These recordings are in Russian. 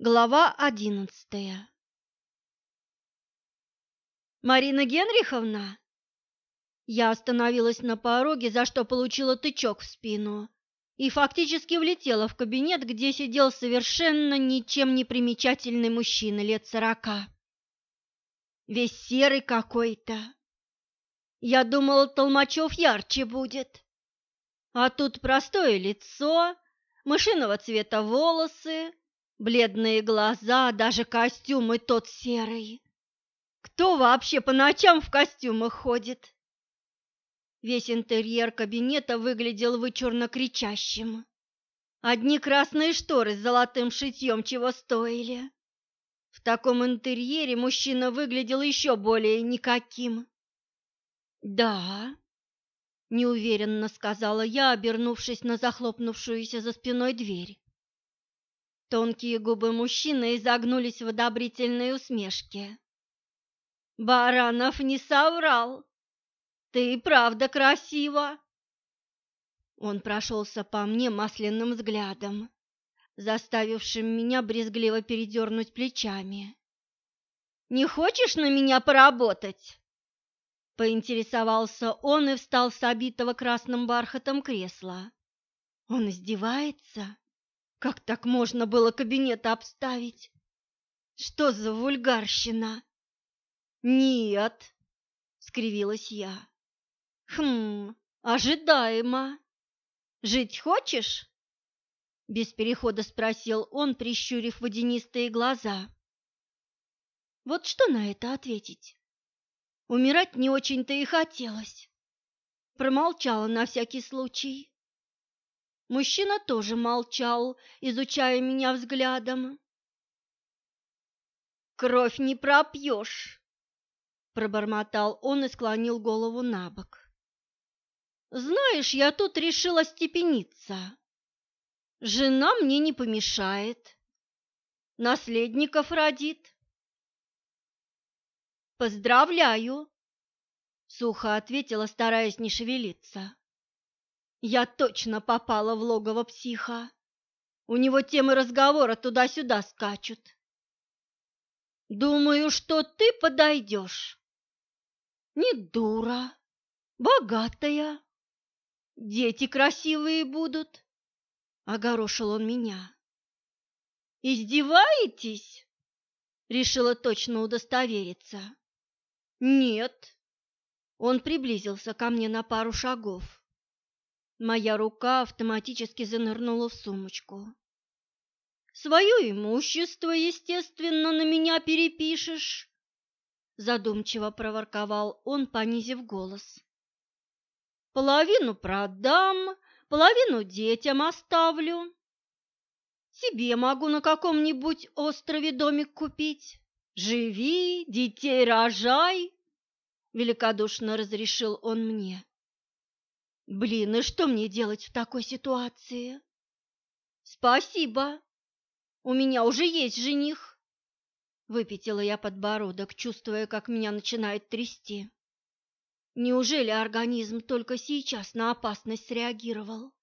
Глава одиннадцатая «Марина Генриховна!» Я остановилась на пороге, за что получила тычок в спину, и фактически влетела в кабинет, где сидел совершенно ничем не примечательный мужчина лет сорока. Весь серый какой-то. Я думала, Толмачев ярче будет. А тут простое лицо, мышиного цвета волосы, Бледные глаза, даже костюм и тот серый. Кто вообще по ночам в костюмах ходит? Весь интерьер кабинета выглядел вычурно кричащим. Одни красные шторы с золотым шитьем чего стоили. В таком интерьере мужчина выглядел еще более никаким. «Да», — неуверенно сказала я, обернувшись на захлопнувшуюся за спиной дверь. Тонкие губы мужчины изогнулись в одобрительной усмешке. «Баранов не соврал! Ты и правда красива!» Он прошелся по мне масляным взглядом, заставившим меня брезгливо передернуть плечами. «Не хочешь на меня поработать?» Поинтересовался он и встал с обитого красным бархатом кресла. «Он издевается?» Как так можно было кабинет обставить? Что за вульгарщина? Нет, скривилась я. Хм, ожидаемо. Жить хочешь? Без перехода спросил он, прищурив водянистые глаза. Вот что на это ответить? Умирать не очень-то и хотелось. Промолчала на всякий случай. Мужчина тоже молчал, изучая меня взглядом. «Кровь не пропьешь!» – пробормотал он и склонил голову на бок. «Знаешь, я тут решила степениться. Жена мне не помешает. Наследников родит». «Поздравляю!» – сухо ответила, стараясь не шевелиться. Я точно попала в логово психа. У него темы разговора туда-сюда скачут. Думаю, что ты подойдешь. Не дура, богатая. Дети красивые будут. Огорошил он меня. Издеваетесь? Решила точно удостовериться. Нет. Он приблизился ко мне на пару шагов. Моя рука автоматически занырнула в сумочку. «Свое имущество, естественно, на меня перепишешь», задумчиво проворковал он, понизив голос. «Половину продам, половину детям оставлю. Себе могу на каком-нибудь острове домик купить. Живи, детей рожай», великодушно разрешил он мне. Блин, и что мне делать в такой ситуации? Спасибо. У меня уже есть жених. Выпятила я подбородок, чувствуя, как меня начинает трясти. Неужели организм только сейчас на опасность среагировал?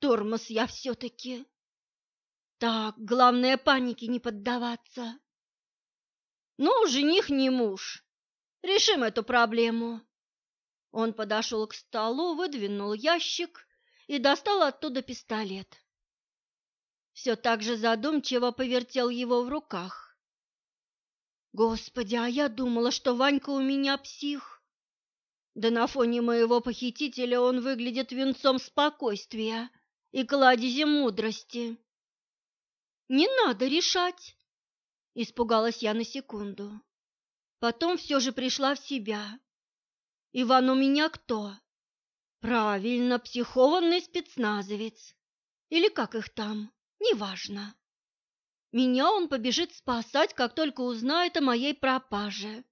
Тормоз я все-таки. Так, главное панике не поддаваться. Ну, жених не муж. Решим эту проблему. Он подошел к столу, выдвинул ящик и достал оттуда пистолет. Все так же задумчиво повертел его в руках. Господи, а я думала, что Ванька у меня псих. Да на фоне моего похитителя он выглядит венцом спокойствия и кладезем мудрости. Не надо решать, испугалась я на секунду. Потом все же пришла в себя Иван у меня кто? Правильно, психованный спецназовец. Или как их там, неважно. Меня он побежит спасать, как только узнает о моей пропаже.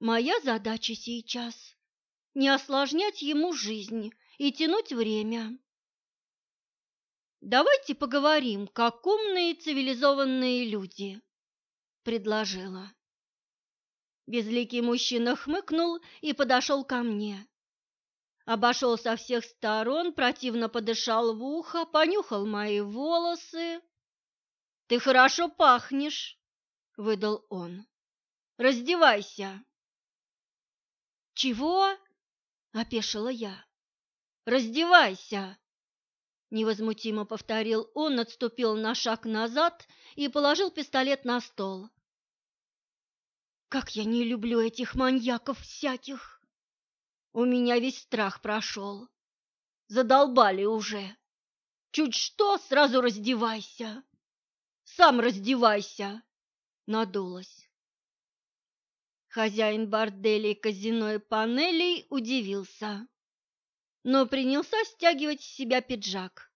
Моя задача сейчас – не осложнять ему жизнь и тянуть время. «Давайте поговорим, как умные цивилизованные люди», – предложила. Безликий мужчина хмыкнул и подошел ко мне. Обошел со всех сторон, противно подышал в ухо, понюхал мои волосы. Ты хорошо пахнешь, выдал он. Раздевайся. Чего? опешила я. Раздевайся, невозмутимо повторил он, отступил на шаг назад и положил пистолет на стол. Как я не люблю этих маньяков всяких. У меня весь страх прошел. Задолбали уже. Чуть что, сразу раздевайся. Сам раздевайся. Надулась. Хозяин борделей казино и панелей удивился, но принялся стягивать с себя пиджак.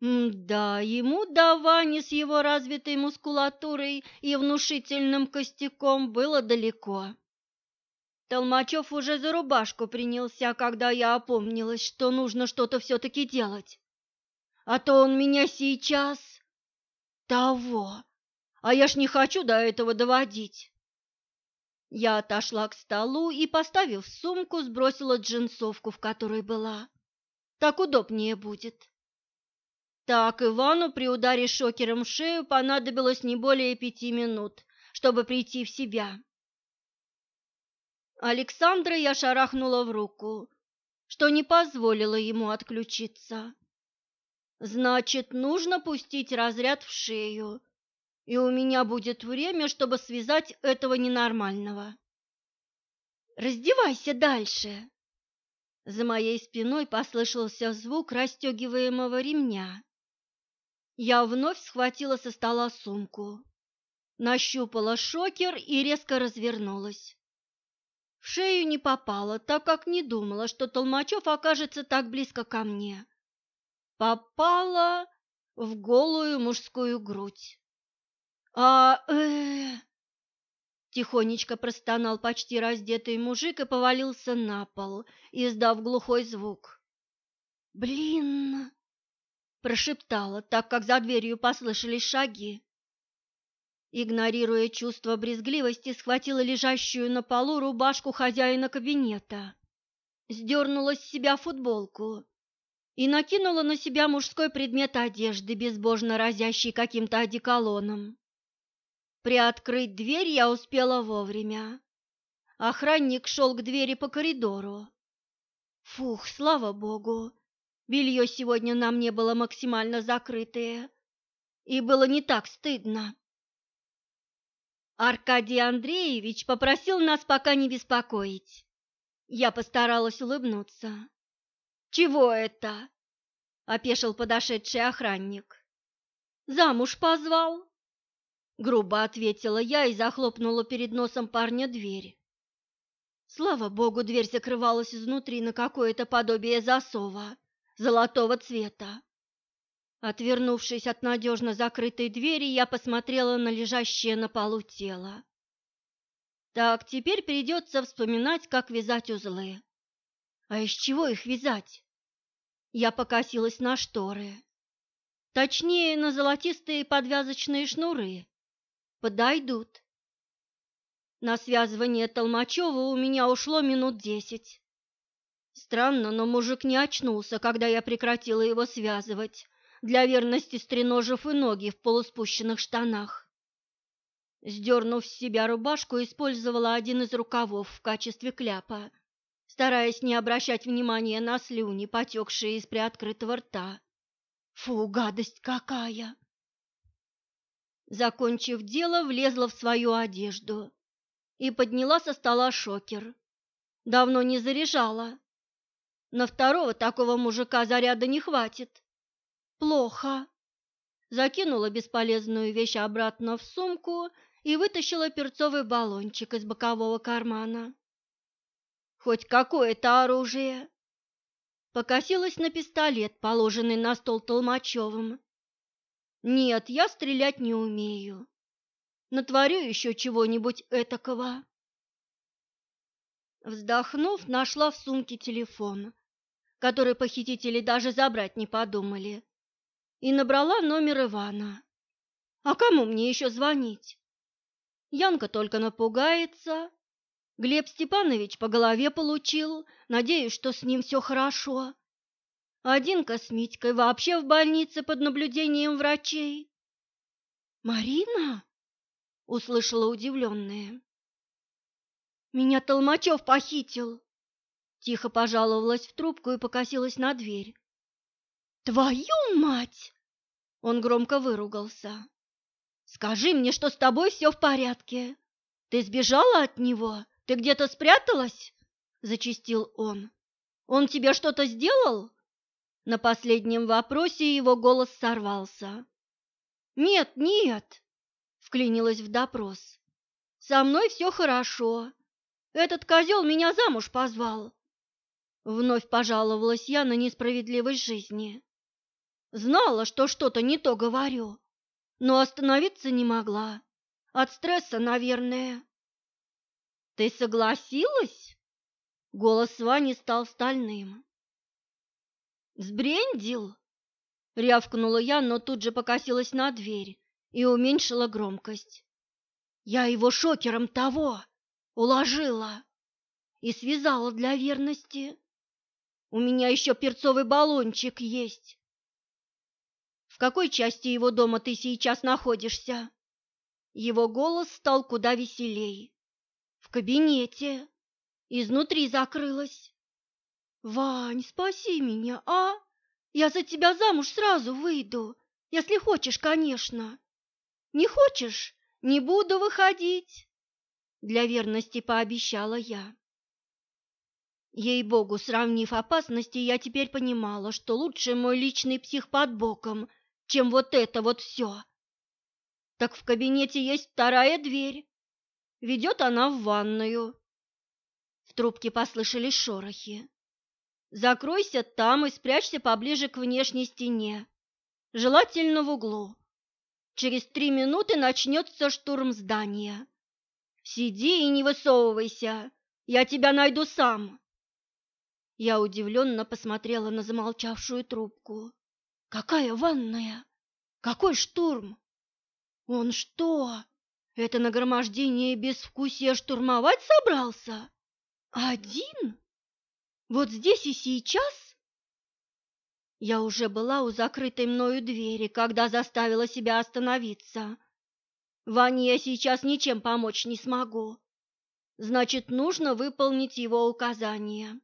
Да, ему до Вани с его развитой мускулатурой и внушительным костяком было далеко. Толмачев уже за рубашку принялся, когда я опомнилась, что нужно что-то все-таки делать. А то он меня сейчас... того. А я ж не хочу до этого доводить. Я отошла к столу и, поставив сумку, сбросила джинсовку, в которой была. Так удобнее будет. Так Ивану при ударе шокером в шею понадобилось не более пяти минут, чтобы прийти в себя. Александра я шарахнула в руку, что не позволило ему отключиться. Значит, нужно пустить разряд в шею, и у меня будет время, чтобы связать этого ненормального. Раздевайся дальше. За моей спиной послышался звук расстегиваемого ремня. Я вновь схватила со стола сумку, нащупала шокер и резко развернулась. В шею не попала, так как не думала, что Толмачев окажется так близко ко мне. Попала в голую мужскую грудь. А э Тихонечко простонал почти раздетый мужик и повалился на пол, издав глухой звук. «Блин!» Прошептала, так как за дверью послышались шаги. Игнорируя чувство брезгливости, схватила лежащую на полу рубашку хозяина кабинета, сдернула с себя футболку и накинула на себя мужской предмет одежды, безбожно разящий каким-то одеколоном. Приоткрыть дверь я успела вовремя. Охранник шел к двери по коридору. Фух, слава богу, Белье сегодня на мне было максимально закрытое, и было не так стыдно. Аркадий Андреевич попросил нас пока не беспокоить. Я постаралась улыбнуться. «Чего это?» — опешил подошедший охранник. «Замуж позвал?» Грубо ответила я и захлопнула перед носом парня дверь. Слава богу, дверь закрывалась изнутри на какое-то подобие засова золотого цвета. Отвернувшись от надежно закрытой двери, я посмотрела на лежащее на полу тело. Так, теперь придется вспоминать, как вязать узлы. А из чего их вязать? Я покосилась на шторы. Точнее, на золотистые подвязочные шнуры. Подойдут. На связывание Толмачева у меня ушло минут десять. Странно, но мужик не очнулся, когда я прекратила его связывать, для верности стреножив и ноги в полуспущенных штанах. Сдернув с себя рубашку, использовала один из рукавов в качестве кляпа, стараясь не обращать внимания на слюни, потекшие из приоткрытого рта. Фу, гадость какая! Закончив дело, влезла в свою одежду и подняла со стола шокер. Давно не заряжала. На второго такого мужика заряда не хватит. Плохо. Закинула бесполезную вещь обратно в сумку и вытащила перцовый баллончик из бокового кармана. Хоть какое-то оружие. Покосилась на пистолет, положенный на стол Толмачевым. Нет, я стрелять не умею. Натворю еще чего-нибудь этакого. Вздохнув, нашла в сумке телефон который похитители даже забрать не подумали, и набрала номер Ивана. А кому мне еще звонить? Янка только напугается. Глеб Степанович по голове получил, надеюсь, что с ним все хорошо. Один с Митькой вообще в больнице под наблюдением врачей. «Марина?» — услышала удивленная. «Меня Толмачев похитил!» Тихо пожаловалась в трубку и покосилась на дверь. «Твою мать!» Он громко выругался. «Скажи мне, что с тобой все в порядке. Ты сбежала от него? Ты где-то спряталась?» Зачистил он. «Он тебе что-то сделал?» На последнем вопросе его голос сорвался. «Нет, нет!» — вклинилась в допрос. «Со мной все хорошо. Этот козел меня замуж позвал. Вновь пожаловалась я на несправедливость жизни. Знала, что что-то не то говорю, но остановиться не могла. От стресса, наверное. Ты согласилась? Голос Вани стал стальным. Сбрендил? Рявкнула я, но тут же покосилась на дверь и уменьшила громкость. Я его шокером того уложила и связала для верности. У меня еще перцовый баллончик есть. В какой части его дома ты сейчас находишься? Его голос стал куда веселей. В кабинете. Изнутри закрылась. Вань, спаси меня, а? Я за тебя замуж сразу выйду, если хочешь, конечно. Не хочешь, не буду выходить. Для верности пообещала я. Ей-богу, сравнив опасности, я теперь понимала, что лучше мой личный псих под боком, чем вот это вот все. Так в кабинете есть вторая дверь. Ведет она в ванную. В трубке послышались шорохи. Закройся там и спрячься поближе к внешней стене, желательно в углу. Через три минуты начнется штурм здания. Сиди и не высовывайся, я тебя найду сам. Я удивленно посмотрела на замолчавшую трубку. «Какая ванная? Какой штурм? Он что, это нагромождение безвкусия штурмовать собрался? Один? Вот здесь и сейчас?» Я уже была у закрытой мною двери, когда заставила себя остановиться. Ване я сейчас ничем помочь не смогу. Значит, нужно выполнить его указания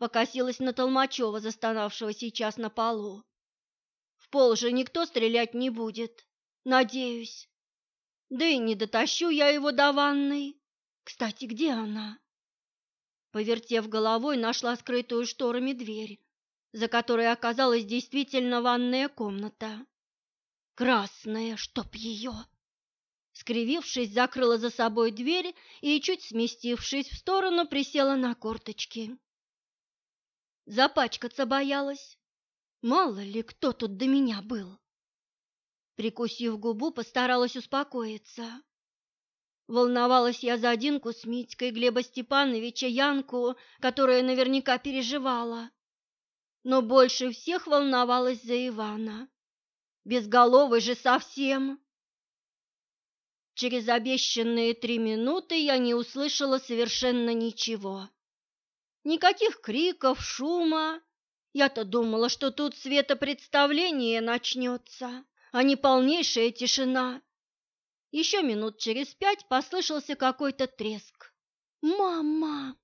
покосилась на Толмачева, застонавшего сейчас на полу. В пол же никто стрелять не будет, надеюсь. Да и не дотащу я его до ванной. Кстати, где она? Повертев головой, нашла скрытую шторами дверь, за которой оказалась действительно ванная комната. Красная, чтоб ее! Скривившись, закрыла за собой дверь и, чуть сместившись в сторону, присела на корточки. Запачкаться боялась. Мало ли, кто тут до меня был. Прикусив губу, постаралась успокоиться. Волновалась я за Динку с Митькой, Глеба Степановича, Янку, которая наверняка переживала. Но больше всех волновалась за Ивана. Безголовый же совсем. Через обещанные три минуты я не услышала совершенно ничего. Никаких криков, шума. Я-то думала, что тут светопредставление начнется, а не полнейшая тишина. Еще минут через пять послышался какой-то треск. «Мама!»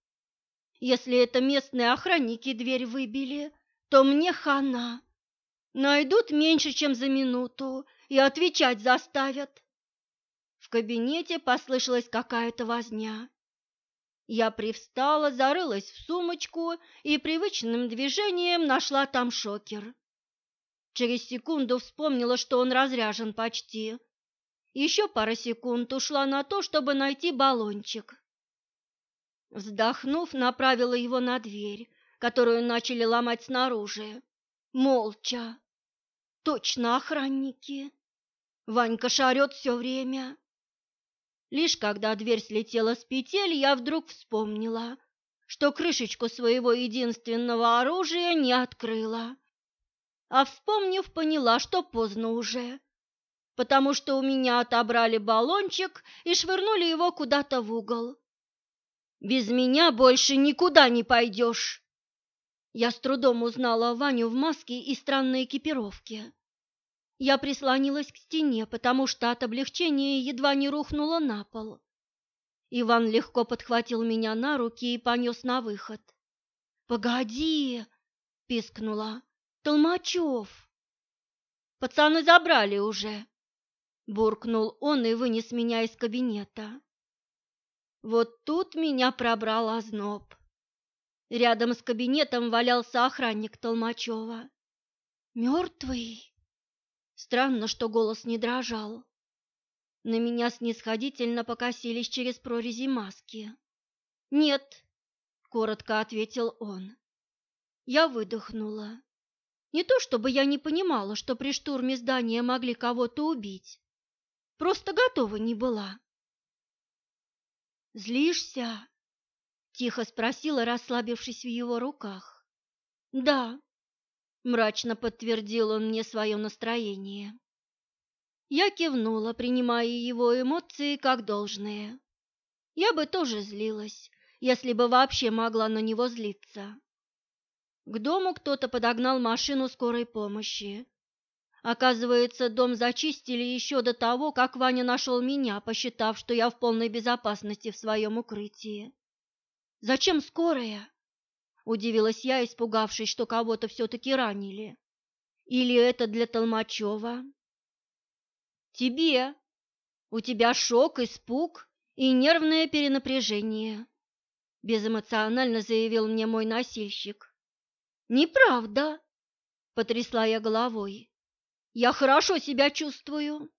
Если это местные охранники дверь выбили, то мне хана. Найдут меньше, чем за минуту, и отвечать заставят. В кабинете послышалась какая-то возня. Я привстала, зарылась в сумочку и привычным движением нашла там шокер. Через секунду вспомнила, что он разряжен почти. Еще пара секунд ушла на то, чтобы найти баллончик. Вздохнув, направила его на дверь, которую начали ломать снаружи. Молча. Точно охранники. Ванька шарет все время. Лишь когда дверь слетела с петель, я вдруг вспомнила, что крышечку своего единственного оружия не открыла. А вспомнив, поняла, что поздно уже, потому что у меня отобрали баллончик и швырнули его куда-то в угол. «Без меня больше никуда не пойдешь!» Я с трудом узнала Ваню в маске и странной экипировке. Я прислонилась к стене, потому что от облегчения едва не рухнула на пол. Иван легко подхватил меня на руки и понес на выход. «Погоди!» — пискнула. «Толмачев!» «Пацаны забрали уже!» — буркнул он и вынес меня из кабинета. Вот тут меня пробрал озноб. Рядом с кабинетом валялся охранник Толмачева. «Мертвый?» Странно, что голос не дрожал. На меня снисходительно покосились через прорези маски. «Нет», — коротко ответил он. Я выдохнула. Не то чтобы я не понимала, что при штурме здания могли кого-то убить. Просто готова не была. «Злишься?» — тихо спросила, расслабившись в его руках. «Да», мрачно подтвердил он мне свое настроение. Я кивнула, принимая его эмоции как должное. Я бы тоже злилась, если бы вообще могла на него злиться. К дому кто-то подогнал машину скорой помощи. Оказывается, дом зачистили еще до того, как Ваня нашел меня, посчитав, что я в полной безопасности в своем укрытии. «Зачем скорая?» Удивилась я, испугавшись, что кого-то все-таки ранили. Или это для Толмачева? Тебе. У тебя шок, испуг и нервное перенапряжение, безэмоционально заявил мне мой носильщик. Неправда, потрясла я головой. Я хорошо себя чувствую.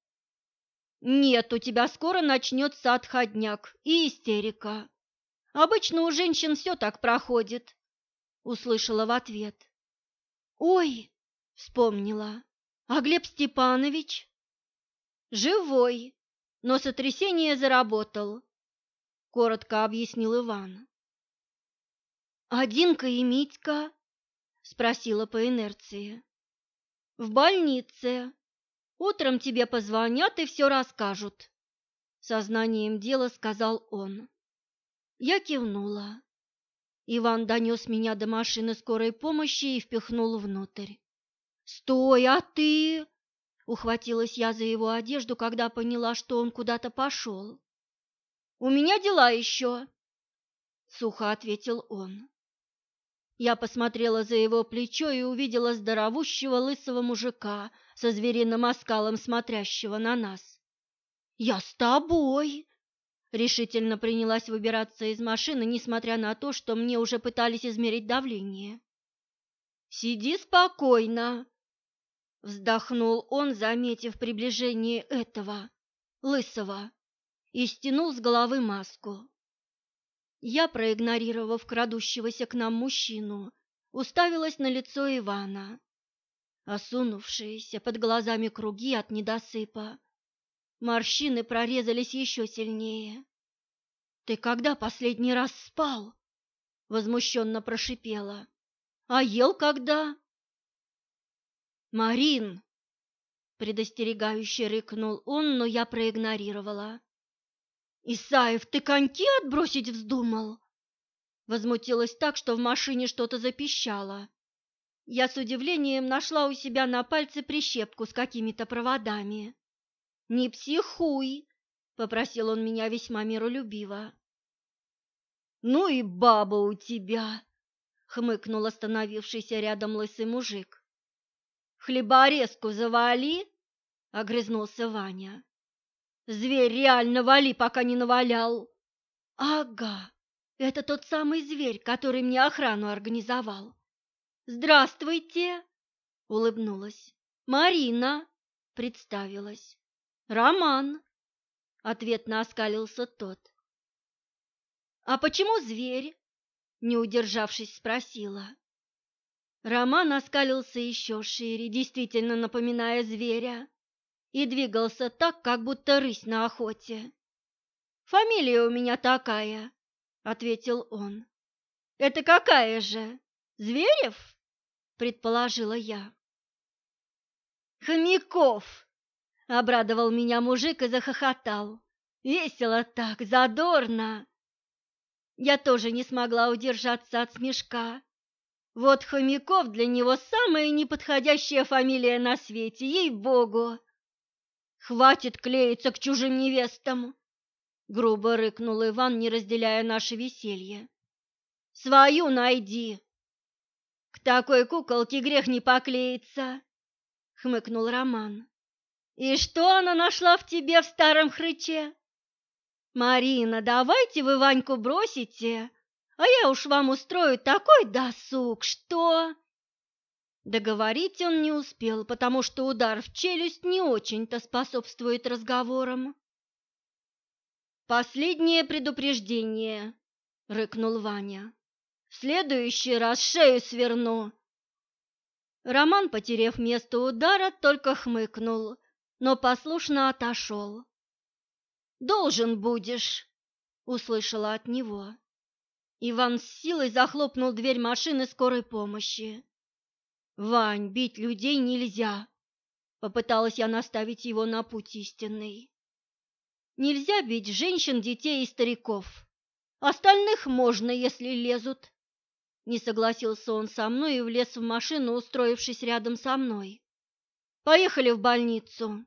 Нет, у тебя скоро начнется отходняк и истерика. Обычно у женщин все так проходит услышала в ответ. Ой, вспомнила. А Глеб Степанович? Живой, но сотрясение заработал, коротко объяснил Иван. А Динка и Митька? спросила по инерции. В больнице. Утром тебе позвонят и все расскажут, сознанием дела сказал он. Я кивнула. Иван донес меня до машины скорой помощи и впихнул внутрь. «Стой, а ты?» Ухватилась я за его одежду, когда поняла, что он куда-то пошел. «У меня дела еще», — сухо ответил он. Я посмотрела за его плечо и увидела здоровущего лысого мужика со звериным оскалом, смотрящего на нас. «Я с тобой!» Решительно принялась выбираться из машины, несмотря на то, что мне уже пытались измерить давление. «Сиди спокойно!» Вздохнул он, заметив приближение этого, лысого, и стянул с головы маску. Я, проигнорировав крадущегося к нам мужчину, уставилась на лицо Ивана. Осунувшиеся под глазами круги от недосыпа, Морщины прорезались еще сильнее. «Ты когда последний раз спал?» — возмущенно прошипела. «А ел когда?» «Марин!» — предостерегающе рыкнул он, но я проигнорировала. «Исаев, ты коньки отбросить вздумал?» Возмутилась так, что в машине что-то запищало. Я с удивлением нашла у себя на пальце прищепку с какими-то проводами. «Не психуй!» — попросил он меня весьма миролюбиво. «Ну и баба у тебя!» — хмыкнул остановившийся рядом лысый мужик. «Хлеборезку завали!» — огрызнулся Ваня. «Зверь реально вали, пока не навалял!» «Ага, это тот самый зверь, который мне охрану организовал!» «Здравствуйте!» — улыбнулась. «Марина!» — представилась. Роман, ответно оскалился тот. А почему зверь? не удержавшись, спросила. Роман оскалился еще шире, действительно напоминая зверя, и двигался так, как будто рысь на охоте. «Фамилия у меня такая», — ответил он. «Это какая же? Зверев?» — предположила я. «Хомяков!» Обрадовал меня мужик и захохотал. Весело так, задорно. Я тоже не смогла удержаться от смешка. Вот Хомяков для него самая неподходящая фамилия на свете, ей-богу. Хватит клеиться к чужим невестам, грубо рыкнул Иван, не разделяя наше веселье. Свою найди. К такой куколке грех не поклеиться, хмыкнул Роман. И что она нашла в тебе в старом хрыче? Марина, давайте вы Ваньку бросите, а я уж вам устрою такой досуг, что...» Договорить он не успел, потому что удар в челюсть не очень-то способствует разговорам. «Последнее предупреждение», — рыкнул Ваня. «В следующий раз шею сверну». Роман, потеряв место удара, только хмыкнул, но послушно отошел. «Должен будешь», — услышала от него. Иван с силой захлопнул дверь машины скорой помощи. «Вань, бить людей нельзя!» Попыталась я наставить его на путь истинный. «Нельзя бить женщин, детей и стариков. Остальных можно, если лезут». Не согласился он со мной и влез в машину, устроившись рядом со мной. «Поехали в больницу».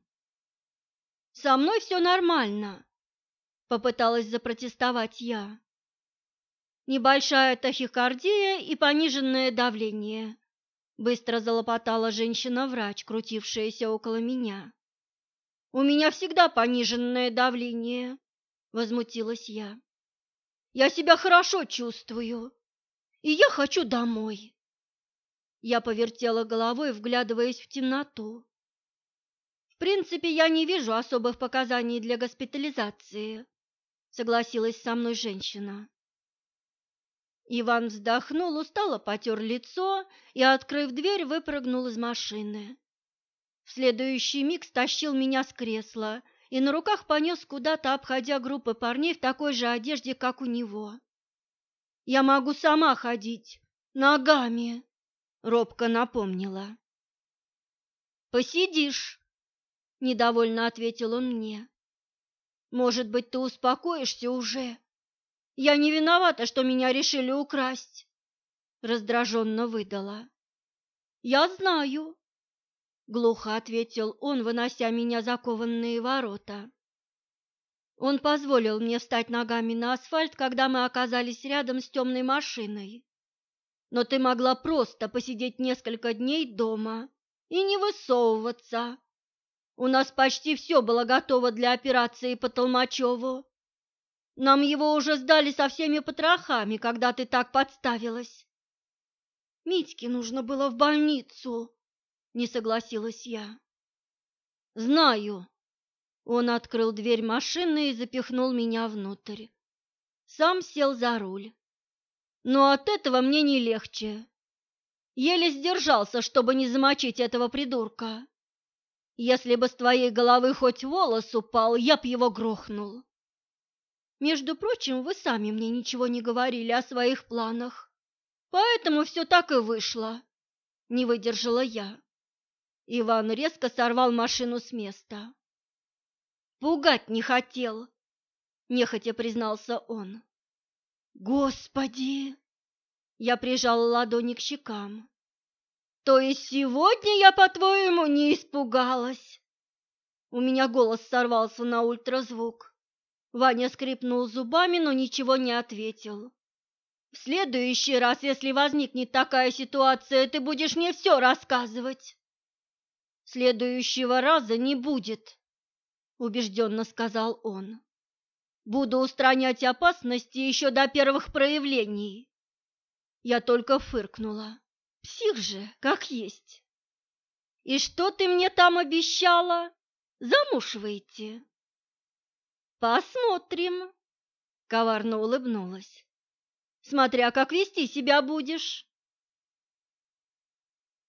«Со мной все нормально», — попыталась запротестовать я небольшая тахикардия и пониженное давление. Быстро залопотала женщина-врач, крутившаяся около меня. «У меня всегда пониженное давление», — возмутилась я. «Я себя хорошо чувствую, и я хочу домой». Я повертела головой, вглядываясь в темноту. «В принципе, я не вижу особых показаний для госпитализации», — согласилась со мной женщина. Иван вздохнул, устало потер лицо и, открыв дверь, выпрыгнул из машины. В следующий миг стащил меня с кресла и на руках понес куда-то, обходя группы парней в такой же одежде, как у него. «Я могу сама ходить, ногами», — робко напомнила. «Посидишь», — недовольно ответил он мне. «Может быть, ты успокоишься уже?» Я не виновата, что меня решили украсть, раздраженно выдала. Я знаю, глухо ответил он, вынося меня закованные ворота. Он позволил мне встать ногами на асфальт, когда мы оказались рядом с темной машиной. Но ты могла просто посидеть несколько дней дома и не высовываться. У нас почти все было готово для операции по Толмачеву. Нам его уже сдали со всеми потрохами, когда ты так подставилась. Митьке нужно было в больницу, не согласилась я. Знаю. Он открыл дверь машины и запихнул меня внутрь. Сам сел за руль. Но от этого мне не легче. Еле сдержался, чтобы не замочить этого придурка. Если бы с твоей головы хоть волос упал, я б его грохнул. Между прочим, вы сами мне ничего не говорили о своих планах, поэтому все так и вышло. Не выдержала я. Иван резко сорвал машину с места. Пугать не хотел, нехотя признался он. Господи! Я прижала ладони к щекам. То есть сегодня я, по-твоему, не испугалась? У меня голос сорвался на ультразвук. Ваня скрипнул зубами, но ничего не ответил. «В следующий раз, если возникнет такая ситуация, ты будешь мне все рассказывать». «Следующего раза не будет», — убежденно сказал он. «Буду устранять опасности еще до первых проявлений». Я только фыркнула. Псих же, как есть. «И что ты мне там обещала? Замуж выйти?» Посмотрим, коварно улыбнулась. Смотря как вести себя будешь.